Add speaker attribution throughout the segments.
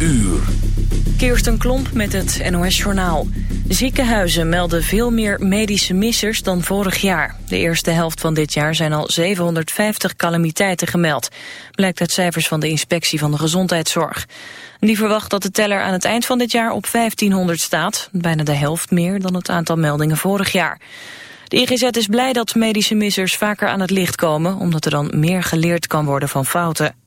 Speaker 1: uur.
Speaker 2: Kirsten Klomp met het NOS-journaal. Ziekenhuizen melden veel meer medische missers dan vorig jaar. De eerste helft van dit jaar zijn al 750 calamiteiten gemeld. Blijkt uit cijfers van de inspectie van de gezondheidszorg. Die verwacht dat de teller aan het eind van dit jaar op 1500 staat. Bijna de helft meer dan het aantal meldingen vorig jaar. De IGZ is blij dat medische missers vaker aan het licht komen... omdat er dan meer geleerd kan worden van fouten.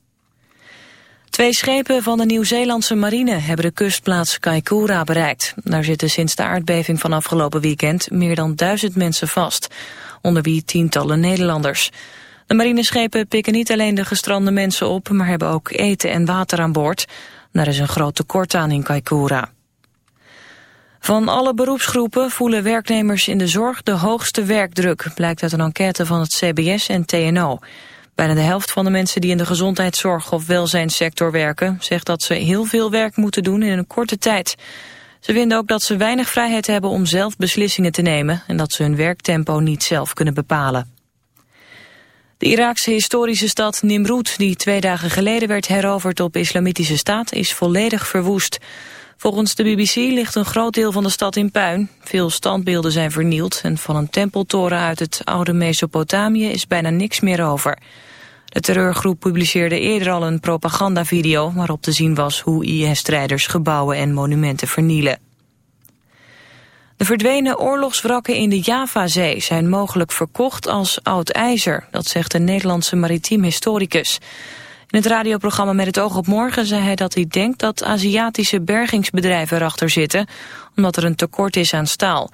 Speaker 2: Twee schepen van de Nieuw-Zeelandse marine hebben de kustplaats Kaikoura bereikt. Daar zitten sinds de aardbeving van afgelopen weekend meer dan duizend mensen vast. Onder wie tientallen Nederlanders. De marineschepen pikken niet alleen de gestrande mensen op, maar hebben ook eten en water aan boord. Daar is een groot tekort aan in Kaikoura. Van alle beroepsgroepen voelen werknemers in de zorg de hoogste werkdruk, blijkt uit een enquête van het CBS en TNO. Bijna de helft van de mensen die in de gezondheidszorg of welzijnssector werken... zegt dat ze heel veel werk moeten doen in een korte tijd. Ze vinden ook dat ze weinig vrijheid hebben om zelf beslissingen te nemen... en dat ze hun werktempo niet zelf kunnen bepalen. De Iraakse historische stad Nimrud, die twee dagen geleden werd heroverd op islamitische staat, is volledig verwoest. Volgens de BBC ligt een groot deel van de stad in puin. Veel standbeelden zijn vernield en van een tempeltoren uit het oude Mesopotamië is bijna niks meer over. De terreurgroep publiceerde eerder al een propagandavideo waarop te zien was hoe IS-strijders gebouwen en monumenten vernielen. De verdwenen oorlogswrakken in de Javazee zijn mogelijk verkocht als oud ijzer, dat zegt een Nederlandse maritiem historicus. In het radioprogramma Met het oog op morgen zei hij dat hij denkt dat Aziatische bergingsbedrijven erachter zitten, omdat er een tekort is aan staal.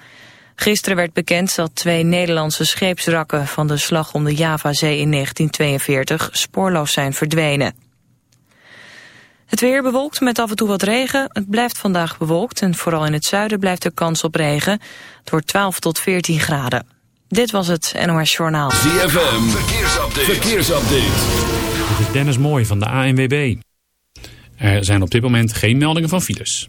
Speaker 2: Gisteren werd bekend dat twee Nederlandse scheepswrakken van de slag om de Javazee in 1942 spoorloos zijn verdwenen. Het weer bewolkt met af en toe wat regen. Het blijft vandaag bewolkt en vooral in het zuiden blijft er kans op regen. Het wordt 12 tot 14 graden. Dit was het NOS Journaal.
Speaker 1: ZFM, verkeersupdate. verkeersupdate.
Speaker 3: Is Dennis Mooi van de ANWB. Er zijn op dit moment geen meldingen van files.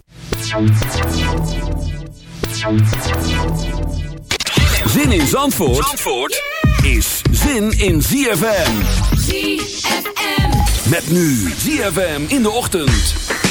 Speaker 1: Zin in Zandvoort, Zandvoort is zin in ZFM.
Speaker 4: ZFM.
Speaker 1: Met nu ZFM in de ochtend.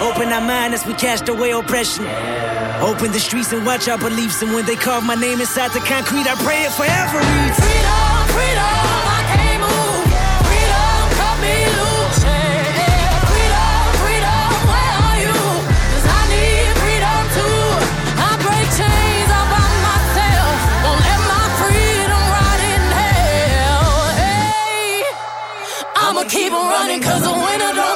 Speaker 5: Open our mind as we cast away oppression. Open the streets and watch our beliefs. And when they carve my name inside the concrete, I pray it forever reads.
Speaker 6: Freedom, freedom. I can't move. Freedom, cut me loose. Freedom, freedom, where are you? Cause I need freedom too. I break chains myself. Won't let my freedom rot in hell. Hey, I'ma keep on running cause the
Speaker 7: winner don't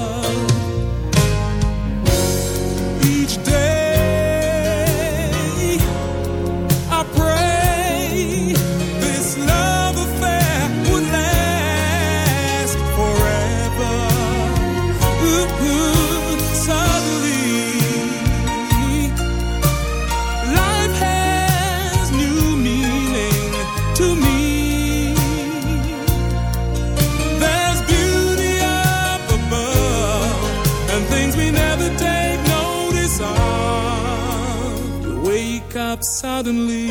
Speaker 8: Suddenly,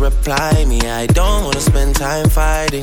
Speaker 9: Reply me. I don't wanna spend time fighting.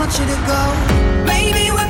Speaker 10: want you to go. baby. we're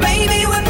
Speaker 10: baby, we're